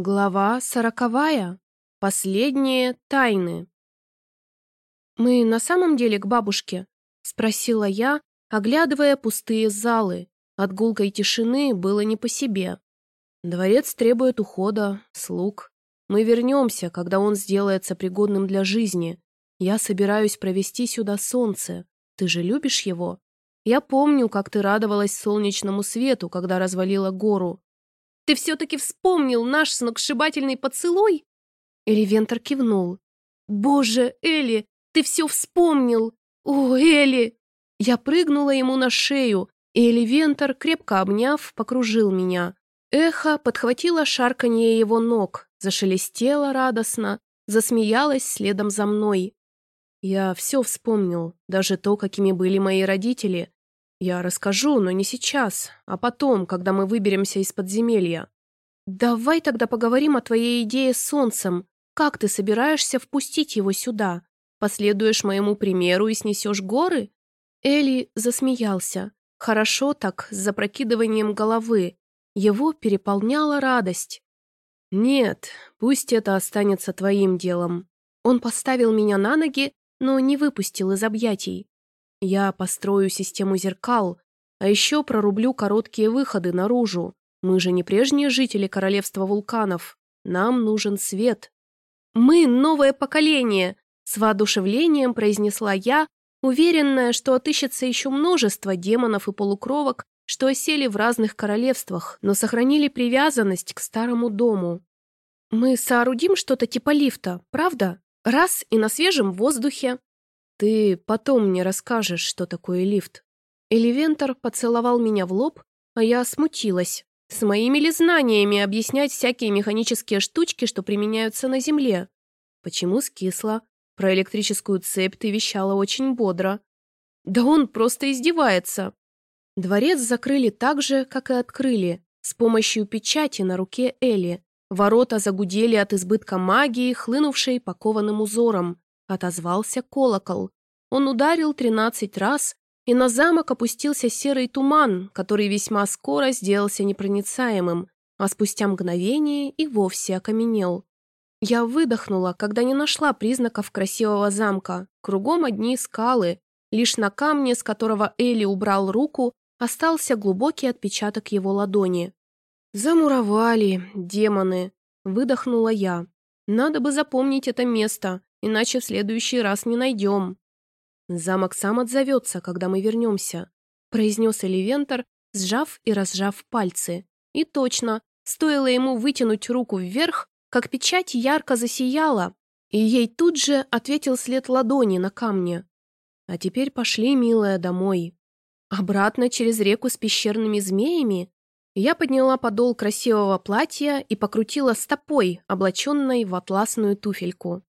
Глава сороковая. Последние тайны. «Мы на самом деле к бабушке?» — спросила я, оглядывая пустые залы. От гулкой тишины было не по себе. Дворец требует ухода, слуг. Мы вернемся, когда он сделается пригодным для жизни. Я собираюсь провести сюда солнце. Ты же любишь его? Я помню, как ты радовалась солнечному свету, когда развалила гору. Ты все-таки вспомнил наш сногсшибательный поцелуй?» Эливентор кивнул. «Боже, Элли, ты все вспомнил! О, Элли!» Я прыгнула ему на шею, и Эливентор, крепко обняв, покружил меня. Эхо подхватило шарканье его ног, зашелестело радостно, засмеялось следом за мной. Я все вспомнил, даже то, какими были мои родители, «Я расскажу, но не сейчас, а потом, когда мы выберемся из подземелья». «Давай тогда поговорим о твоей идее с солнцем. Как ты собираешься впустить его сюда? Последуешь моему примеру и снесешь горы?» Элли засмеялся. Хорошо так, с запрокидыванием головы. Его переполняла радость. «Нет, пусть это останется твоим делом». Он поставил меня на ноги, но не выпустил из объятий. Я построю систему зеркал, а еще прорублю короткие выходы наружу. Мы же не прежние жители королевства вулканов. Нам нужен свет. Мы новое поколение, с воодушевлением произнесла я, уверенная, что отыщется еще множество демонов и полукровок, что осели в разных королевствах, но сохранили привязанность к старому дому. Мы соорудим что-то типа лифта, правда? Раз и на свежем воздухе. «Ты потом мне расскажешь, что такое лифт». Эливентор поцеловал меня в лоб, а я смутилась. С моими ли знаниями объяснять всякие механические штучки, что применяются на Земле? Почему скисла? Про электрическую цепь ты вещала очень бодро. Да он просто издевается. Дворец закрыли так же, как и открыли, с помощью печати на руке Эли. Ворота загудели от избытка магии, хлынувшей по узорам. Отозвался колокол. Он ударил тринадцать раз, и на замок опустился серый туман, который весьма скоро сделался непроницаемым, а спустя мгновение и вовсе окаменел. Я выдохнула, когда не нашла признаков красивого замка. Кругом одни скалы. Лишь на камне, с которого Элли убрал руку, остался глубокий отпечаток его ладони. «Замуровали, демоны!» – выдохнула я. «Надо бы запомнить это место иначе в следующий раз не найдем». «Замок сам отзовется, когда мы вернемся», — произнес Эливентор, сжав и разжав пальцы. И точно, стоило ему вытянуть руку вверх, как печать ярко засияла, и ей тут же ответил след ладони на камне. «А теперь пошли, милая, домой. Обратно через реку с пещерными змеями?» Я подняла подол красивого платья и покрутила стопой, облаченной в атласную туфельку.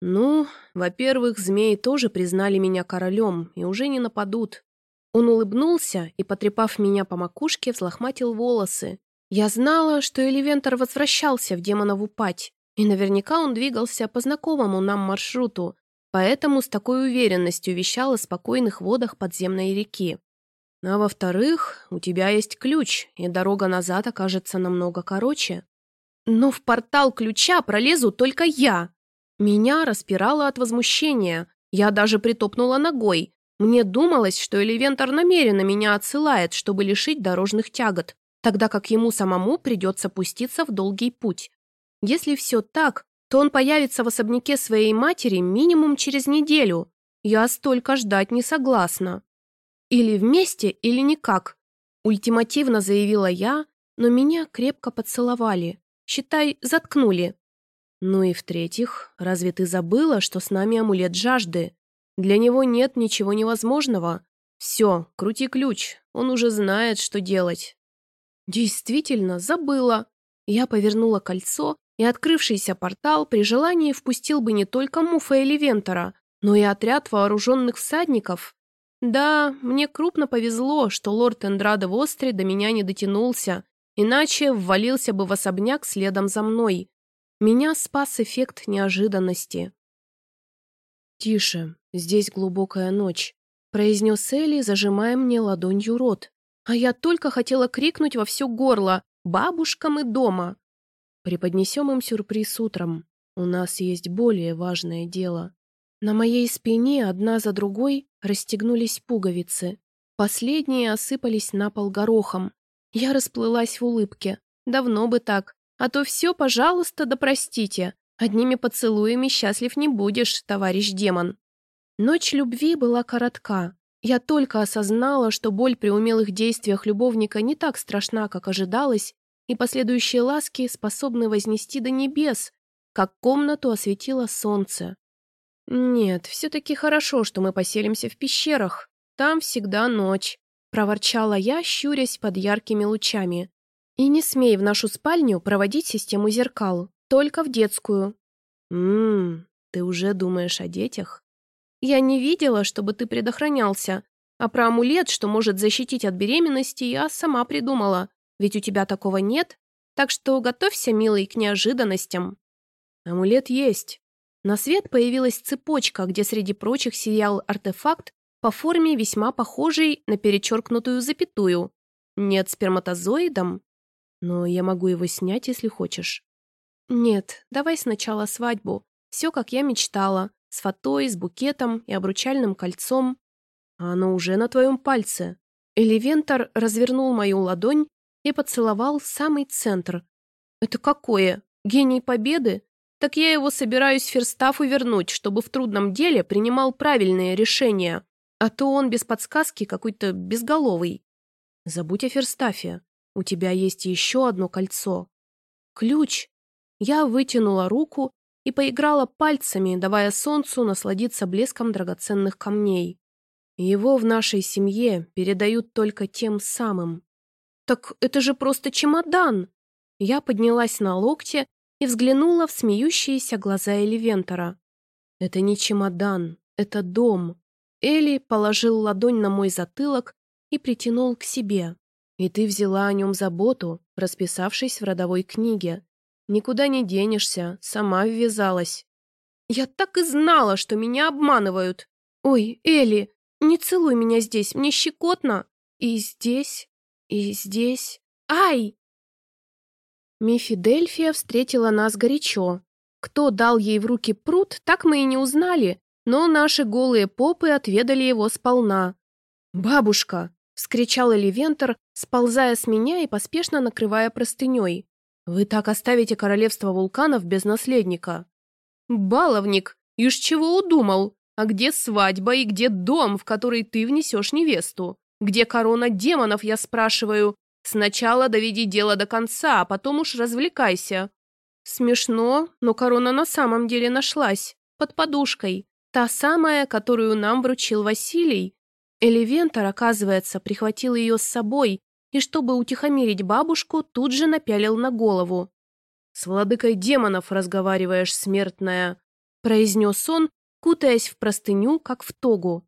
«Ну, во-первых, змеи тоже признали меня королем и уже не нападут». Он улыбнулся и, потрепав меня по макушке, взлохматил волосы. Я знала, что Эливентор возвращался в демонову пать, и наверняка он двигался по знакомому нам маршруту, поэтому с такой уверенностью вещал о спокойных водах подземной реки. А во-вторых, у тебя есть ключ, и дорога назад окажется намного короче. Но в портал ключа пролезу только я, меня распирало от возмущения. Я даже притопнула ногой. Мне думалось, что Эливентор намеренно меня отсылает, чтобы лишить дорожных тягот, тогда как ему самому придется пуститься в долгий путь. Если все так, то он появится в особняке своей матери минимум через неделю. Я столько ждать не согласна. Или вместе, или никак. Ультимативно заявила я, но меня крепко поцеловали. Считай, заткнули. Ну и в-третьих, разве ты забыла, что с нами амулет жажды? Для него нет ничего невозможного. Все, крути ключ, он уже знает, что делать. Действительно, забыла. Я повернула кольцо, и открывшийся портал при желании впустил бы не только Муфа или Вентора, но и отряд вооруженных всадников. Да, мне крупно повезло, что лорд Эндрадо Востри до меня не дотянулся, иначе ввалился бы в особняк следом за мной. Меня спас эффект неожиданности. «Тише, здесь глубокая ночь», — произнес Элли, зажимая мне ладонью рот. А я только хотела крикнуть во все горло «Бабушка, мы дома!» Преподнесем им сюрприз утром. У нас есть более важное дело. На моей спине одна за другой расстегнулись пуговицы. Последние осыпались на пол горохом. Я расплылась в улыбке. Давно бы так. А то все, пожалуйста, да простите. Одними поцелуями счастлив не будешь, товарищ демон. Ночь любви была коротка. Я только осознала, что боль при умелых действиях любовника не так страшна, как ожидалось, и последующие ласки способны вознести до небес, как комнату осветило солнце. «Нет, все-таки хорошо, что мы поселимся в пещерах. Там всегда ночь», — проворчала я, щурясь под яркими лучами. «И не смей в нашу спальню проводить систему зеркал, только в детскую». «Ммм, ты уже думаешь о детях?» «Я не видела, чтобы ты предохранялся. А про амулет, что может защитить от беременности, я сама придумала. Ведь у тебя такого нет. Так что готовься, милый, к неожиданностям». Амулет есть. На свет появилась цепочка, где среди прочих сиял артефакт по форме весьма похожий на перечеркнутую запятую. Нет сперматозоидом, но я могу его снять, если хочешь. Нет, давай сначала свадьбу. Все, как я мечтала. С фатой, с букетом и обручальным кольцом. А оно уже на твоем пальце. Эливентор развернул мою ладонь и поцеловал самый центр. Это какое? Гений победы? Так я его собираюсь Ферстафу вернуть, чтобы в трудном деле принимал правильные решения. А то он без подсказки какой-то безголовый. Забудь о Ферстафе. У тебя есть еще одно кольцо. Ключ. Я вытянула руку и поиграла пальцами, давая солнцу насладиться блеском драгоценных камней. Его в нашей семье передают только тем самым. «Так это же просто чемодан!» Я поднялась на локте и взглянула в смеющиеся глаза Эливентора. «Это не чемодан, это дом». Эли положил ладонь на мой затылок и притянул к себе. «И ты взяла о нем заботу, расписавшись в родовой книге. Никуда не денешься, сама ввязалась». «Я так и знала, что меня обманывают!» «Ой, Эли, не целуй меня здесь, мне щекотно!» «И здесь, и здесь...» «Ай!» Мифидельфия встретила нас горячо. Кто дал ей в руки пруд, так мы и не узнали, но наши голые попы отведали его сполна. «Бабушка!» — вскричал Эливентор, сползая с меня и поспешно накрывая простыней. «Вы так оставите королевство вулканов без наследника?» «Баловник! Ишь чего удумал? А где свадьба и где дом, в который ты внесешь невесту? Где корона демонов, я спрашиваю? Сначала доведи дело до конца, а потом уж развлекайся». Смешно, но корона на самом деле нашлась. Под подушкой. Та самая, которую нам вручил Василий. Эливентор, оказывается, прихватил ее с собой и, чтобы утихомирить бабушку, тут же напялил на голову. «С владыкой демонов разговариваешь, смертная», — произнес он, кутаясь в простыню, как в тогу.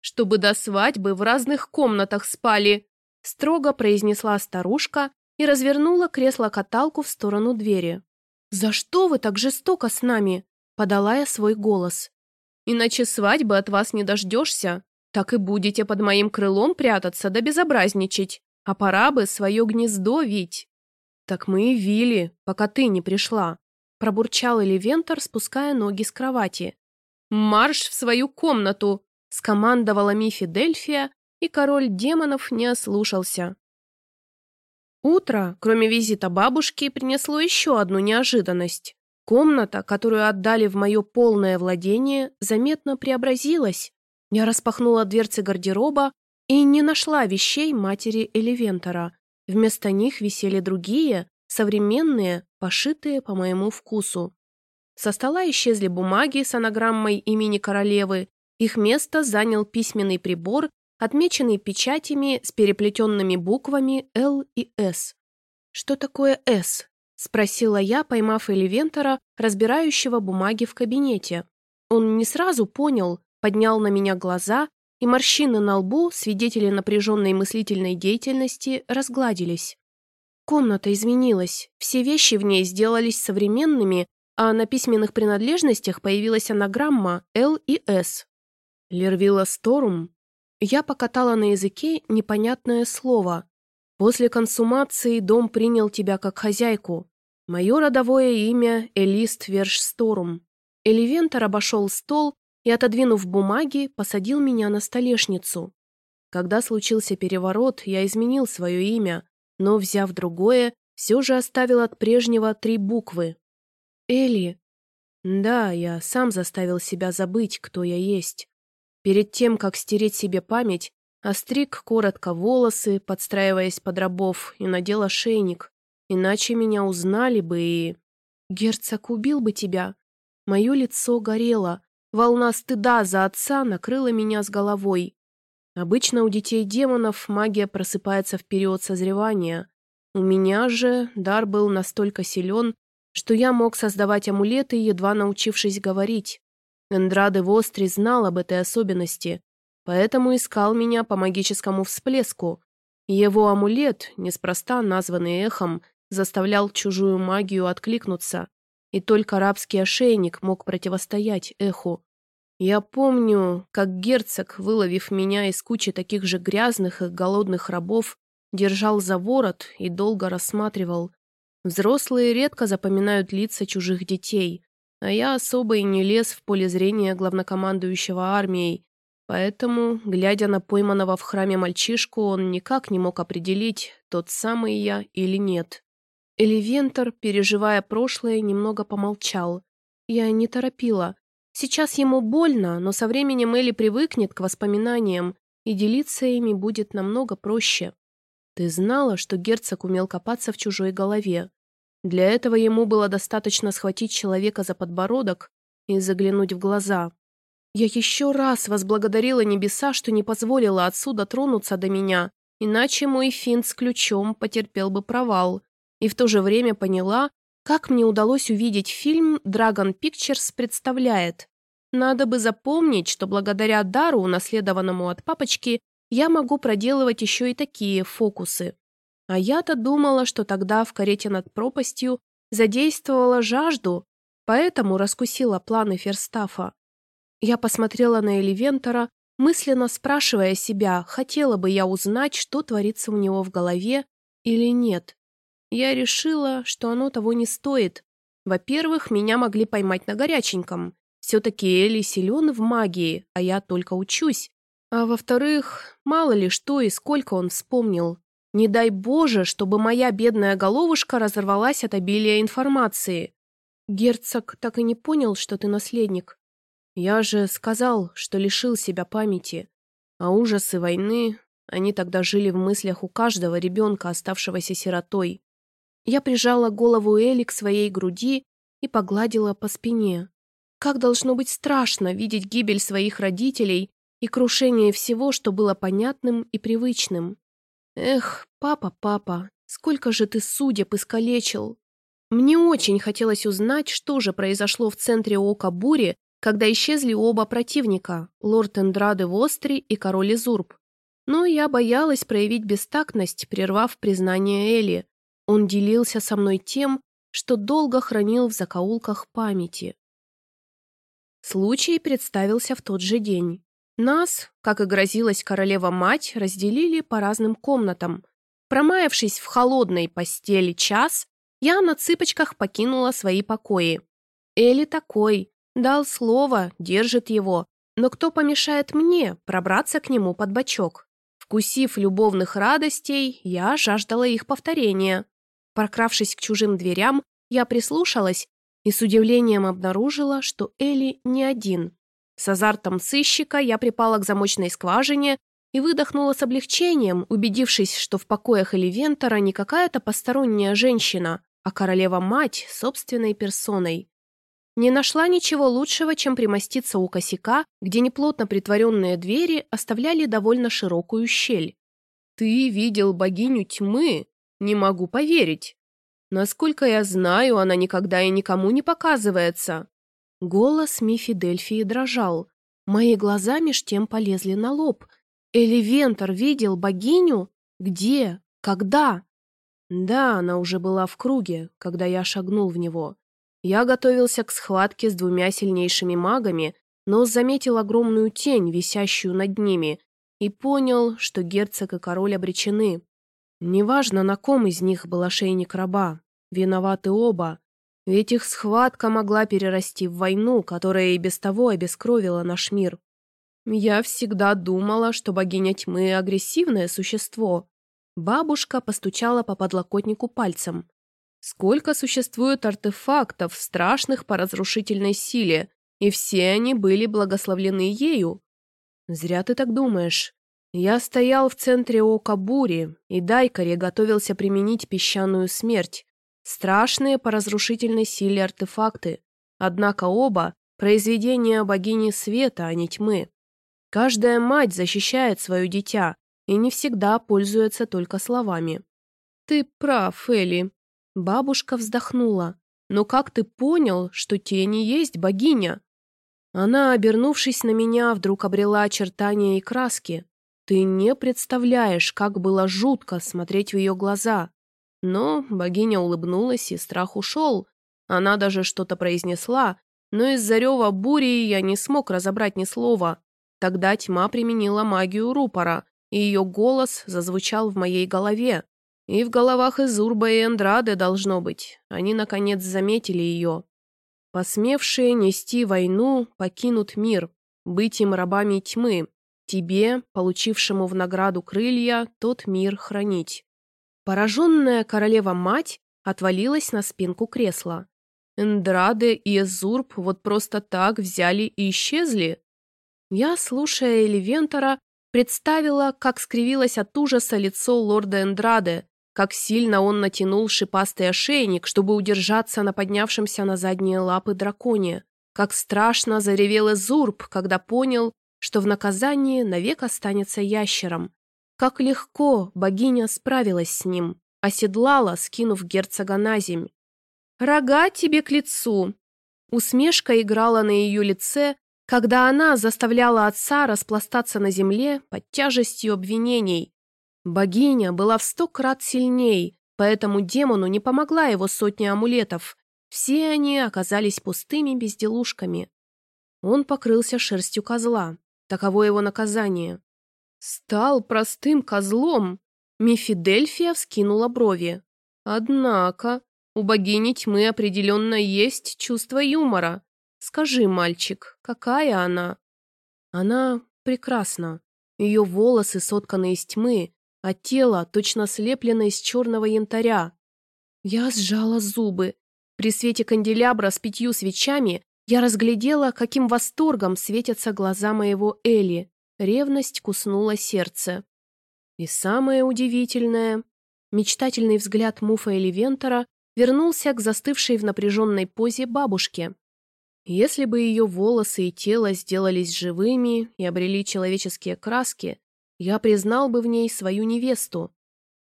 «Чтобы до свадьбы в разных комнатах спали», — строго произнесла старушка и развернула кресло-каталку в сторону двери. «За что вы так жестоко с нами?» — подала я свой голос. «Иначе свадьбы от вас не дождешься. Так и будете под моим крылом прятаться да безобразничать. А пора бы свое гнездо вить». «Так мы и вили, пока ты не пришла», — пробурчал Эливентор, спуская ноги с кровати. «Марш в свою комнату!» — скомандовала Мифи Дельфия, и король демонов не ослушался. Утро, кроме визита бабушки, принесло еще одну неожиданность. Комната, которую отдали в мое полное владение, заметно преобразилась. Я распахнула дверцы гардероба и не нашла вещей матери Эливентора. Вместо них висели другие, современные, пошитые по моему вкусу. Со стола исчезли бумаги с анаграммой имени королевы, их место занял письменный прибор отмеченный печатями с переплетенными буквами «Л» и «С». «Что такое «С»?» — спросила я, поймав Эливентора, разбирающего бумаги в кабинете. Он не сразу понял, поднял на меня глаза, и морщины на лбу, свидетели напряженной мыслительной деятельности, разгладились. Комната изменилась, все вещи в ней сделались современными, а на письменных принадлежностях появилась анаграмма «Л» и «С». Лервила Сторум я покатала на языке непонятное слово. После консумации дом принял тебя как хозяйку. Мое родовое имя Элист Вершсторум. Эливентор обошел стол и, отодвинув бумаги, посадил меня на столешницу. Когда случился переворот, я изменил свое имя, но, взяв другое, все же оставил от прежнего три буквы. Эли. Да, я сам заставил себя забыть, кто я есть. Перед тем, как стереть себе память, остриг коротко волосы, подстраиваясь под рабов, и надел ошейник. Иначе меня узнали бы и... Герцог убил бы тебя. Мое лицо горело. Волна стыда за отца накрыла меня с головой. Обычно у детей демонов магия просыпается в период созревания. У меня же дар был настолько силен, что я мог создавать амулеты, едва научившись говорить. Эндраде Востри знал об этой особенности, поэтому искал меня по магическому всплеску. Его амулет, неспроста названный эхом, заставлял чужую магию откликнуться, и только арабский ошейник мог противостоять эху. Я помню, как герцог, выловив меня из кучи таких же грязных и голодных рабов, держал за ворот и долго рассматривал. Взрослые редко запоминают лица чужих детей, а я особо и не лез в поле зрения главнокомандующего армией, поэтому, глядя на пойманного в храме мальчишку, он никак не мог определить, тот самый я или нет. Эливентор, переживая прошлое, немного помолчал. Я не торопила. Сейчас ему больно, но со временем Элли привыкнет к воспоминаниям, и делиться ими будет намного проще. Ты знала, что герцог умел копаться в чужой голове. Для этого ему было достаточно схватить человека за подбородок и заглянуть в глаза. Я еще раз возблагодарила небеса, что не позволила отсюда тронуться до меня, иначе мой финт с ключом потерпел бы провал и в то же время поняла, как мне удалось увидеть фильм Dragon Pictures представляет. Надо бы запомнить, что благодаря дару, унаследованному от папочки, я могу проделывать еще и такие фокусы. А я-то думала, что тогда в карете над пропастью задействовала жажду, поэтому раскусила планы Ферстафа. Я посмотрела на Эливентора, мысленно спрашивая себя, хотела бы я узнать, что творится у него в голове или нет. Я решила, что оно того не стоит. Во-первых, меня могли поймать на горяченьком. Все-таки Элли силен в магии, а я только учусь. А во-вторых, мало ли что и сколько он вспомнил. Не дай Боже, чтобы моя бедная головушка разорвалась от обилия информации. Герцог так и не понял, что ты наследник. Я же сказал, что лишил себя памяти. А ужасы войны, они тогда жили в мыслях у каждого ребенка, оставшегося сиротой. Я прижала голову Эли к своей груди и погладила по спине. Как должно быть страшно видеть гибель своих родителей и крушение всего, что было понятным и привычным. Эх, папа, папа, сколько же ты судеб искалечил. Мне очень хотелось узнать, что же произошло в центре ока бури, когда исчезли оба противника, лорд Эндраде Востри и король Изурб. Но я боялась проявить бестактность, прервав признание Эли, он делился со мной тем, что долго хранил в закоулках памяти. Случай представился в тот же день. Нас, как и грозилась королева-мать, разделили по разным комнатам. Промаявшись в холодной постели час, я на цыпочках покинула свои покои. Эли такой, дал слово, держит его, но кто помешает мне пробраться к нему под бочок? Вкусив любовных радостей, я жаждала их повторения. Прокравшись к чужим дверям, я прислушалась и с удивлением обнаружила, что Элли не один. С азартом сыщика я припала к замочной скважине и выдохнула с облегчением, убедившись, что в покоях Эливентора не какая-то посторонняя женщина, а королева-мать собственной персоной. Не нашла ничего лучшего, чем примоститься у косяка, где неплотно притворенные двери оставляли довольно широкую щель. «Ты видел богиню тьмы?» Не могу поверить. Насколько я знаю, она никогда и никому не показывается. Голос Мифи Дельфии дрожал. Мои глаза меж тем полезли на лоб. Эливентор видел богиню? Где? Когда? Да, она уже была в круге, когда я шагнул в него. Я готовился к схватке с двумя сильнейшими магами, но заметил огромную тень, висящую над ними, и понял, что герцог и король обречены. Неважно, на ком из них был ошейник раба. виноваты оба. Ведь их схватка могла перерасти в войну, которая и без того обескровила наш мир. Я всегда думала, что богиня тьмы – агрессивное существо. Бабушка постучала по подлокотнику пальцем. Сколько существует артефактов, страшных по разрушительной силе, и все они были благословлены ею. Зря ты так думаешь. Я стоял в центре ока бури, и Дайкари готовился применить песчаную смерть. Страшные по разрушительной силе артефакты. Однако оба – произведения богини света, а не тьмы. Каждая мать защищает свое дитя и не всегда пользуется только словами. «Ты прав, Элли». Бабушка вздохнула. «Но как ты понял, что тени есть богиня?» Она, обернувшись на меня, вдруг обрела очертания и краски. Ты не представляешь, как было жутко смотреть в ее глаза. Но богиня улыбнулась, и страх ушел. Она даже что-то произнесла, но из-за рева бури я не смог разобрать ни слова. Тогда тьма применила магию рупора, и ее голос зазвучал в моей голове. И в головах Изурба и Эндрады должно быть. Они, наконец, заметили ее. Посмевшие нести войну покинут мир, быть им рабами тьмы, тебе, получившему в награду крылья, тот мир хранить. Пораженная королева-мать отвалилась на спинку кресла. Эндраде и Эзурб вот просто так взяли и исчезли. Я, слушая Эливентора, представила, как скривилось от ужаса лицо лорда Эндраде, как сильно он натянул шипастый ошейник, чтобы удержаться на поднявшемся на задние лапы драконе, как страшно заревел Эзурб, когда понял, что в наказании навек останется ящером, как легко богиня справилась с ним, оседлала, скинув герцога на земь. «Рога тебе к лицу!» Усмешка играла на ее лице, когда она заставляла отца распластаться на земле под тяжестью обвинений. Богиня была в сто крат сильней, поэтому демону не помогла его сотня амулетов. Все они оказались пустыми безделушками. Он покрылся шерстью козла. Таково его наказание. «Стал простым козлом!» Мефидельфия вскинула брови. «Однако, у богини тьмы определенно есть чувство юмора. Скажи, мальчик, какая она?» «Она прекрасна. Ее волосы сотканы из тьмы, а тело точно слеплено из черного янтаря. Я сжала зубы. При свете канделябра с пятью свечами я разглядела, каким восторгом светятся глаза моего Эли. Ревность куснула сердце. И самое удивительное, мечтательный взгляд Муфа Эливентора вернулся к застывшей в напряженной позе бабушке. Если бы ее волосы и тело сделались живыми и обрели человеческие краски, я признал бы в ней свою невесту.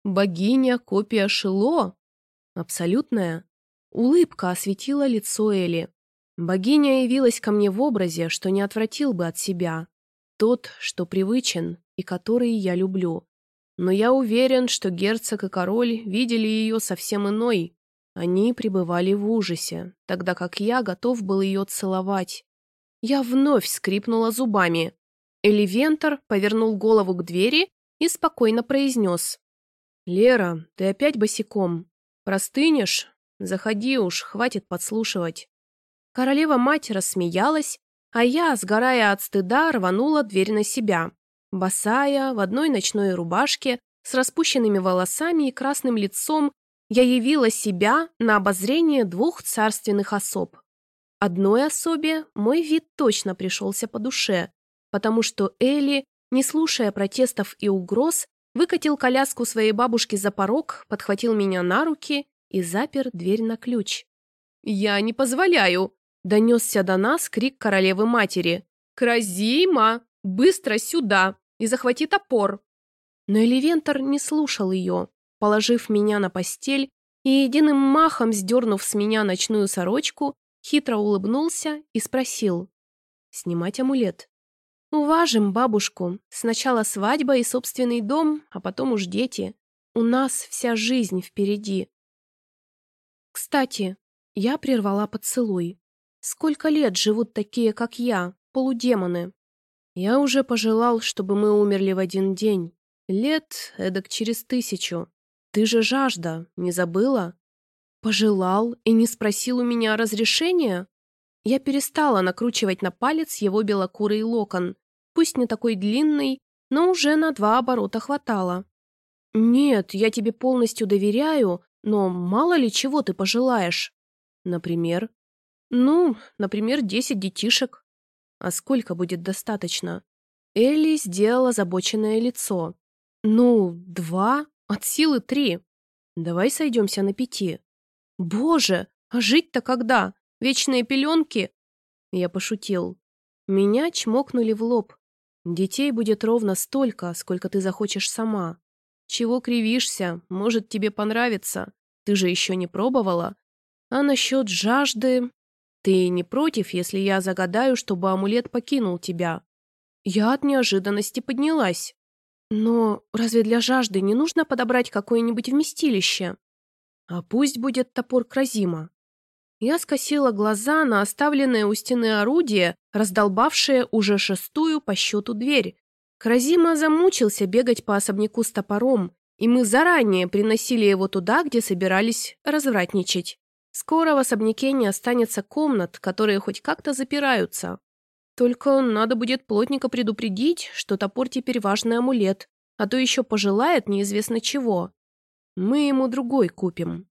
Богиня копия Шило? Абсолютная. Улыбка осветила лицо Эли. Богиня явилась ко мне в образе, что не отвратил бы от себя, тот, что привычен и который я люблю. Но я уверен, что герцог и король видели ее совсем иной. Они пребывали в ужасе, тогда как я готов был ее целовать. Я вновь скрипнула зубами. Эливентор повернул голову к двери и спокойно произнес. «Лера, ты опять босиком. Простынешь? Заходи уж, хватит подслушивать». Королева-мать рассмеялась, а я, сгорая от стыда, рванула дверь на себя. Босая, в одной ночной рубашке, с распущенными волосами и красным лицом, я явила себя на обозрение двух царственных особ. Одной особе мой вид точно пришелся по душе, потому что Элли, не слушая протестов и угроз, выкатил коляску своей бабушки за порог, подхватил меня на руки и запер дверь на ключ. «Я не позволяю!» Донесся до нас крик королевы-матери. «Кразима! Быстро сюда! И захвати топор!» Но Эливентор не слушал ее, положив меня на постель и единым махом сдернув с меня ночную сорочку, хитро улыбнулся и спросил. «Снимать амулет?» «Уважим бабушку. Сначала свадьба и собственный дом, а потом уж дети. У нас вся жизнь впереди». Кстати, я прервала поцелуй. Сколько лет живут такие, как я, полудемоны? Я уже пожелал, чтобы мы умерли в один день. Лет эдак через тысячу. Ты же жажда, не забыла? Пожелал и не спросил у меня разрешения? Я перестала накручивать на палец его белокурый локон. Пусть не такой длинный, но уже на два оборота хватало. «Нет, я тебе полностью доверяю, но мало ли чего ты пожелаешь. Например? Ну, например, десять детишек. А сколько будет достаточно?» Элли сделала забоченное лицо. «Ну, два, от силы три. Давай сойдемся на пяти». «Боже, а жить-то когда? Вечные пеленки?» Я пошутил. Меня чмокнули в лоб. Детей будет ровно столько, сколько ты захочешь сама. Чего кривишься? Может, тебе понравится. Ты же еще не пробовала. А насчет жажды... Ты не против, если я загадаю, чтобы амулет покинул тебя? Я от неожиданности поднялась. Но разве для жажды не нужно подобрать какое-нибудь вместилище? А пусть будет топор Кразима. Я скосила глаза на оставленное у стены орудие, раздолбавшее уже шестую по счету дверь. Кразима замучился бегать по особняку с топором, и мы заранее приносили его туда, где собирались развратничать. Скоро в особняке не останется комнат, которые хоть как-то запираются. Только надо будет плотника предупредить, что топор теперь важный амулет, а то еще пожелает неизвестно чего. Мы ему другой купим.